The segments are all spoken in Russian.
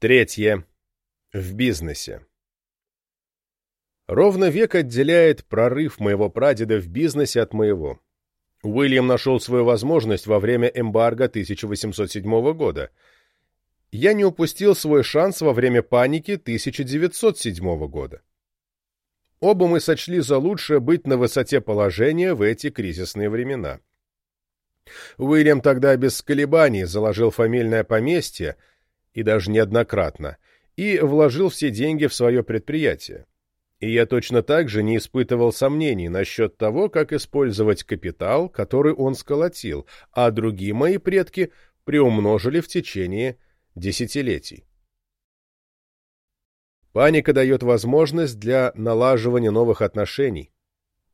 Третье. В бизнесе. Ровно век отделяет прорыв моего прадеда в бизнесе от моего. Уильям нашел свою возможность во время эмбарго 1807 года. Я не упустил свой шанс во время паники 1907 года. Оба мы сочли за лучшее быть на высоте положения в эти кризисные времена. Уильям тогда без колебаний заложил фамильное поместье, и даже неоднократно, и вложил все деньги в свое предприятие. И я точно так же не испытывал сомнений насчет того, как использовать капитал, который он сколотил, а другие мои предки приумножили в течение десятилетий. Паника дает возможность для налаживания новых отношений,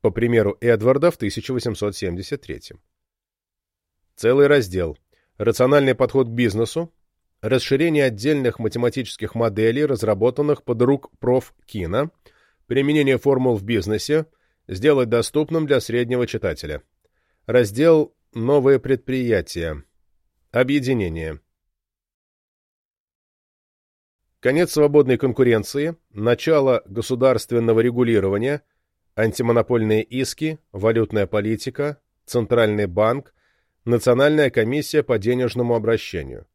по примеру Эдварда в 1873. Целый раздел «Рациональный подход к бизнесу», расширение отдельных математических моделей, разработанных под рук проф. Кина, применение формул в бизнесе, сделать доступным для среднего читателя. Раздел «Новые предприятия». Объединение. Конец свободной конкуренции, начало государственного регулирования, антимонопольные иски, валютная политика, Центральный банк, Национальная комиссия по денежному обращению.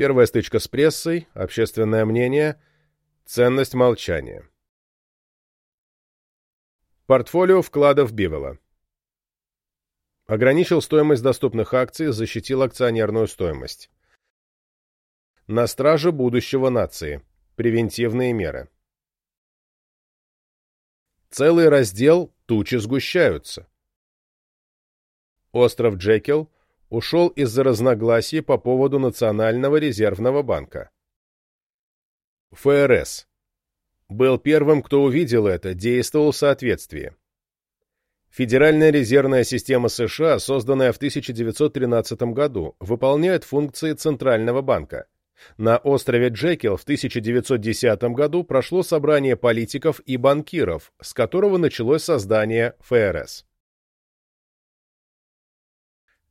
Первая стычка с прессой, общественное мнение, ценность молчания. Портфолио вкладов Бивела. Ограничил стоимость доступных акций, защитил акционерную стоимость. На страже будущего нации. Превентивные меры. Целый раздел «Тучи сгущаются». Остров Джекил ушел из-за разногласий по поводу Национального резервного банка. ФРС. Был первым, кто увидел это, действовал в соответствии. Федеральная резервная система США, созданная в 1913 году, выполняет функции Центрального банка. На острове Джекил в 1910 году прошло собрание политиков и банкиров, с которого началось создание ФРС.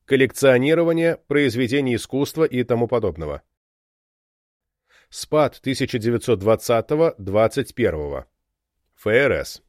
Коллекционирование, произведений искусства и тому подобного. Спад 1920-21. ФРС.